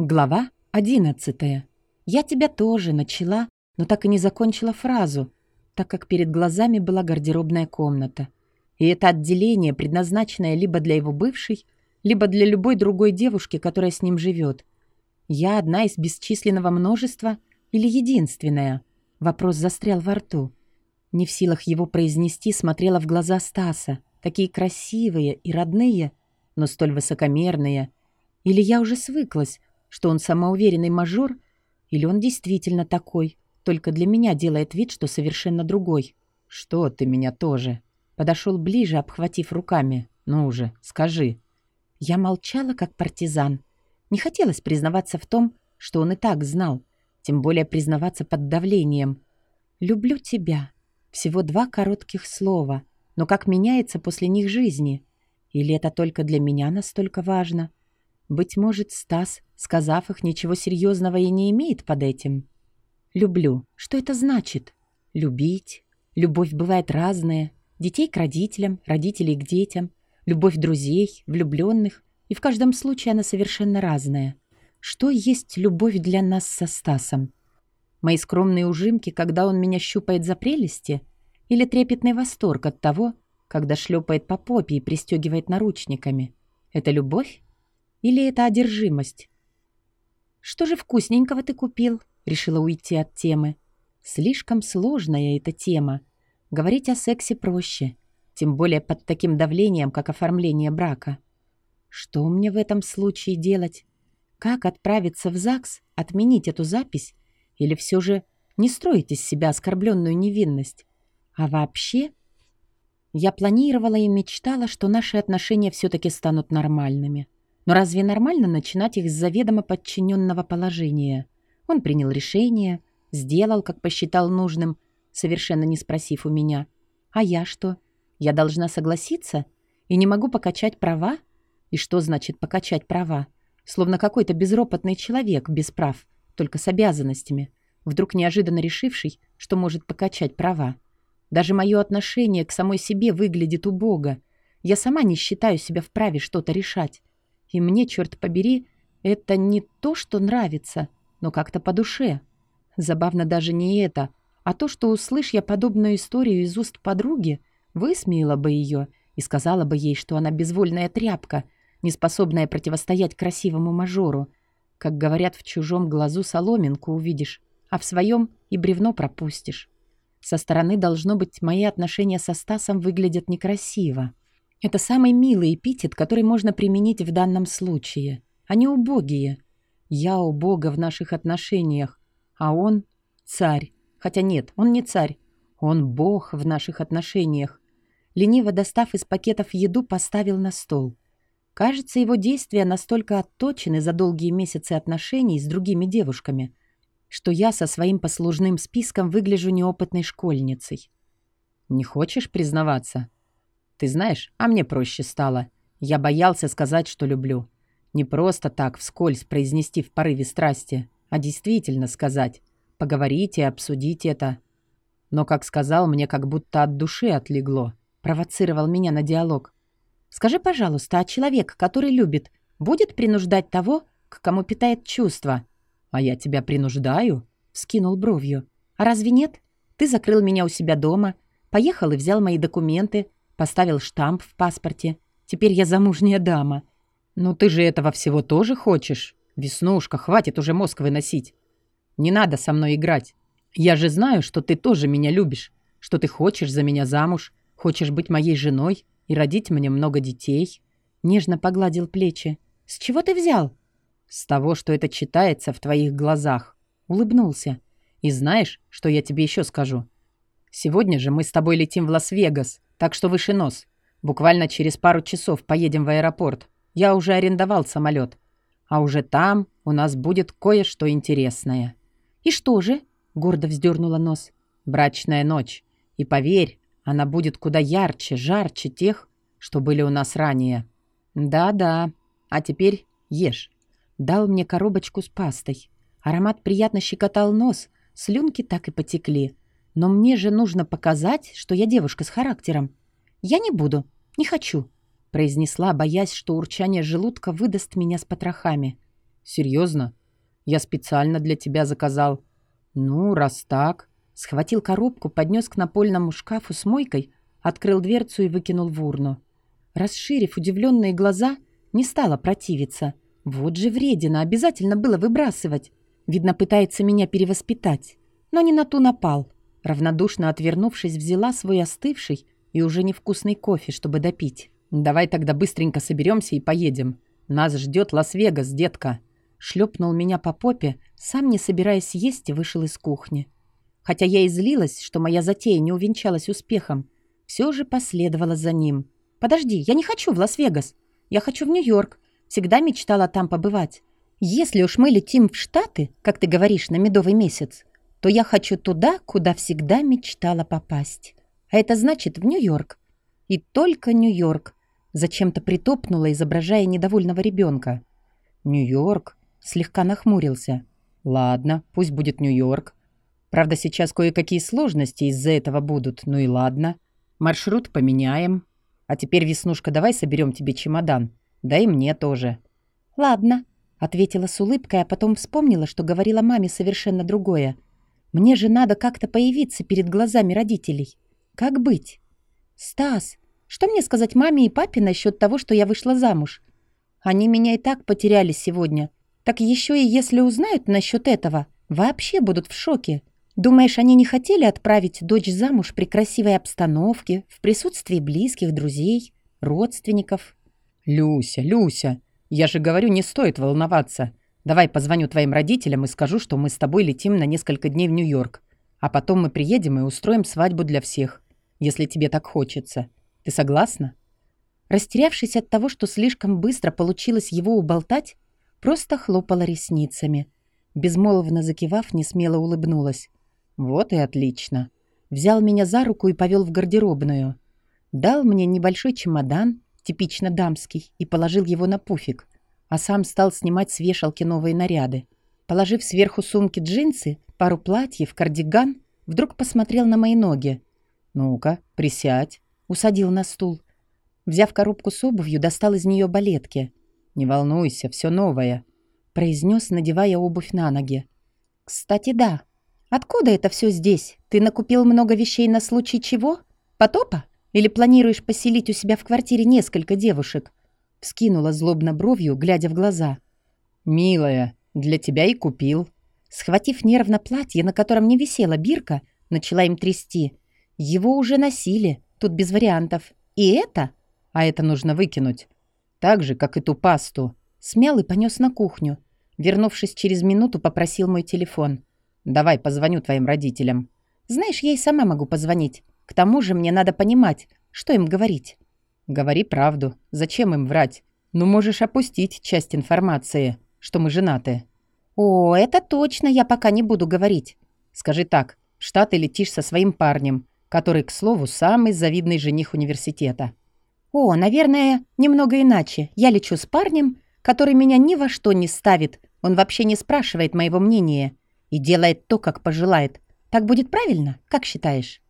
Глава одиннадцатая. Я тебя тоже начала, но так и не закончила фразу, так как перед глазами была гардеробная комната. И это отделение, предназначенное либо для его бывшей, либо для любой другой девушки, которая с ним живет. Я одна из бесчисленного множества или единственная? Вопрос застрял во рту. Не в силах его произнести, смотрела в глаза Стаса, такие красивые и родные, но столь высокомерные. Или я уже свыклась, что он самоуверенный мажор, или он действительно такой, только для меня делает вид, что совершенно другой. «Что ты меня тоже?» Подошел ближе, обхватив руками. «Ну уже, скажи». Я молчала, как партизан. Не хотелось признаваться в том, что он и так знал, тем более признаваться под давлением. «Люблю тебя». Всего два коротких слова, но как меняется после них жизни? Или это только для меня настолько важно? Быть может, Стас, сказав их, ничего серьезного и не имеет под этим. Люблю. Что это значит? Любить. Любовь бывает разная. Детей к родителям, родителей к детям. Любовь друзей, влюбленных. И в каждом случае она совершенно разная. Что есть любовь для нас со Стасом? Мои скромные ужимки, когда он меня щупает за прелести? Или трепетный восторг от того, когда шлепает по попе и пристегивает наручниками? Это любовь? Или это одержимость? «Что же вкусненького ты купил?» Решила уйти от темы. Слишком сложная эта тема. Говорить о сексе проще. Тем более под таким давлением, как оформление брака. Что мне в этом случае делать? Как отправиться в ЗАГС, отменить эту запись? Или все же не строить из себя оскорбленную невинность? А вообще... Я планировала и мечтала, что наши отношения все-таки станут нормальными. Но разве нормально начинать их с заведомо подчиненного положения? Он принял решение, сделал, как посчитал нужным, совершенно не спросив у меня. А я что? Я должна согласиться? И не могу покачать права? И что значит покачать права? Словно какой-то безропотный человек без прав, только с обязанностями, вдруг неожиданно решивший, что может покачать права. Даже мое отношение к самой себе выглядит убого. Я сама не считаю себя вправе что-то решать. И мне, черт побери, это не то, что нравится, но как-то по душе. Забавно даже не это, а то, что услышь я подобную историю из уст подруги, высмеяла бы ее и сказала бы ей, что она безвольная тряпка, неспособная противостоять красивому мажору. Как говорят, в чужом глазу соломинку увидишь, а в своем и бревно пропустишь. Со стороны, должно быть, мои отношения со Стасом выглядят некрасиво. Это самый милый эпитет, который можно применить в данном случае. Они убогие. Я убога в наших отношениях, а он — царь. Хотя нет, он не царь. Он бог в наших отношениях. Лениво достав из пакетов еду, поставил на стол. Кажется, его действия настолько отточены за долгие месяцы отношений с другими девушками, что я со своим послужным списком выгляжу неопытной школьницей. «Не хочешь признаваться?» Ты знаешь, а мне проще стало. Я боялся сказать, что люблю. Не просто так вскользь произнести в порыве страсти, а действительно сказать. Поговорить и обсудить это. Но, как сказал, мне как будто от души отлегло. Провоцировал меня на диалог. «Скажи, пожалуйста, а человек, который любит, будет принуждать того, к кому питает чувства?» «А я тебя принуждаю?» — скинул бровью. «А разве нет? Ты закрыл меня у себя дома, поехал и взял мои документы, Поставил штамп в паспорте. Теперь я замужняя дама. Ну ты же этого всего тоже хочешь? Веснушка, хватит уже мозг выносить. Не надо со мной играть. Я же знаю, что ты тоже меня любишь, что ты хочешь за меня замуж, хочешь быть моей женой и родить мне много детей. Нежно погладил плечи. С чего ты взял? С того, что это читается в твоих глазах. Улыбнулся. И знаешь, что я тебе еще скажу? Сегодня же мы с тобой летим в Лас-Вегас. Так что выше нос. Буквально через пару часов поедем в аэропорт. Я уже арендовал самолет. А уже там у нас будет кое-что интересное». «И что же?» — гордо вздернула нос. «Брачная ночь. И поверь, она будет куда ярче, жарче тех, что были у нас ранее». «Да-да. А теперь ешь». Дал мне коробочку с пастой. Аромат приятно щекотал нос, слюнки так и потекли. Но мне же нужно показать, что я девушка с характером. Я не буду, не хочу, произнесла, боясь, что урчание желудка выдаст меня с потрохами. Серьезно? Я специально для тебя заказал. Ну, раз так. Схватил коробку, поднес к напольному шкафу с мойкой, открыл дверцу и выкинул в урну. Расширив удивленные глаза, не стала противиться. Вот же вредина, обязательно было выбрасывать. Видно, пытается меня перевоспитать. Но не на ту напал. Равнодушно отвернувшись, взяла свой остывший и уже невкусный кофе, чтобы допить. «Давай тогда быстренько соберемся и поедем. Нас ждет Лас-Вегас, детка». Шлепнул меня по попе, сам не собираясь есть, вышел из кухни. Хотя я и злилась, что моя затея не увенчалась успехом, все же последовала за ним. «Подожди, я не хочу в Лас-Вегас. Я хочу в Нью-Йорк. Всегда мечтала там побывать. Если уж мы летим в Штаты, как ты говоришь, на медовый месяц, то я хочу туда, куда всегда мечтала попасть. А это значит в Нью-Йорк. И только Нью-Йорк. Зачем-то притопнула, изображая недовольного ребенка. Нью-Йорк? Слегка нахмурился. Ладно, пусть будет Нью-Йорк. Правда, сейчас кое-какие сложности из-за этого будут. Ну и ладно. Маршрут поменяем. А теперь, Веснушка, давай соберем тебе чемодан. Да и мне тоже. Ладно, ответила с улыбкой, а потом вспомнила, что говорила маме совершенно другое. Мне же надо как-то появиться перед глазами родителей. Как быть? Стас, что мне сказать маме и папе насчет того, что я вышла замуж? Они меня и так потеряли сегодня. Так еще и если узнают насчет этого, вообще будут в шоке. Думаешь, они не хотели отправить дочь замуж при красивой обстановке, в присутствии близких, друзей, родственников? Люся, Люся, я же говорю, не стоит волноваться. Давай позвоню твоим родителям и скажу, что мы с тобой летим на несколько дней в Нью-Йорк. А потом мы приедем и устроим свадьбу для всех, если тебе так хочется. Ты согласна?» Растерявшись от того, что слишком быстро получилось его уболтать, просто хлопала ресницами. Безмолвно закивав, несмело улыбнулась. «Вот и отлично!» Взял меня за руку и повел в гардеробную. Дал мне небольшой чемодан, типично дамский, и положил его на пуфик, а сам стал снимать с вешалки новые наряды. Положив сверху сумки джинсы, пару платьев, кардиган, вдруг посмотрел на мои ноги. «Ну-ка, присядь», — усадил на стул. Взяв коробку с обувью, достал из нее балетки. «Не волнуйся, все новое», — произнес, надевая обувь на ноги. «Кстати, да. Откуда это все здесь? Ты накупил много вещей на случай чего? Потопа? Или планируешь поселить у себя в квартире несколько девушек?» Вскинула злобно бровью, глядя в глаза. «Милая, для тебя и купил». Схватив нервно платье, на котором не висела бирка, начала им трясти. Его уже носили, тут без вариантов. И это? А это нужно выкинуть. Так же, как и ту пасту. Смял и понес на кухню. Вернувшись через минуту, попросил мой телефон. «Давай позвоню твоим родителям». «Знаешь, я и сама могу позвонить. К тому же мне надо понимать, что им говорить». «Говори правду. Зачем им врать? Ну, можешь опустить часть информации, что мы женаты». «О, это точно я пока не буду говорить». «Скажи так. В Штаты летишь со своим парнем, который, к слову, самый завидный жених университета». «О, наверное, немного иначе. Я лечу с парнем, который меня ни во что не ставит. Он вообще не спрашивает моего мнения и делает то, как пожелает. Так будет правильно? Как считаешь?»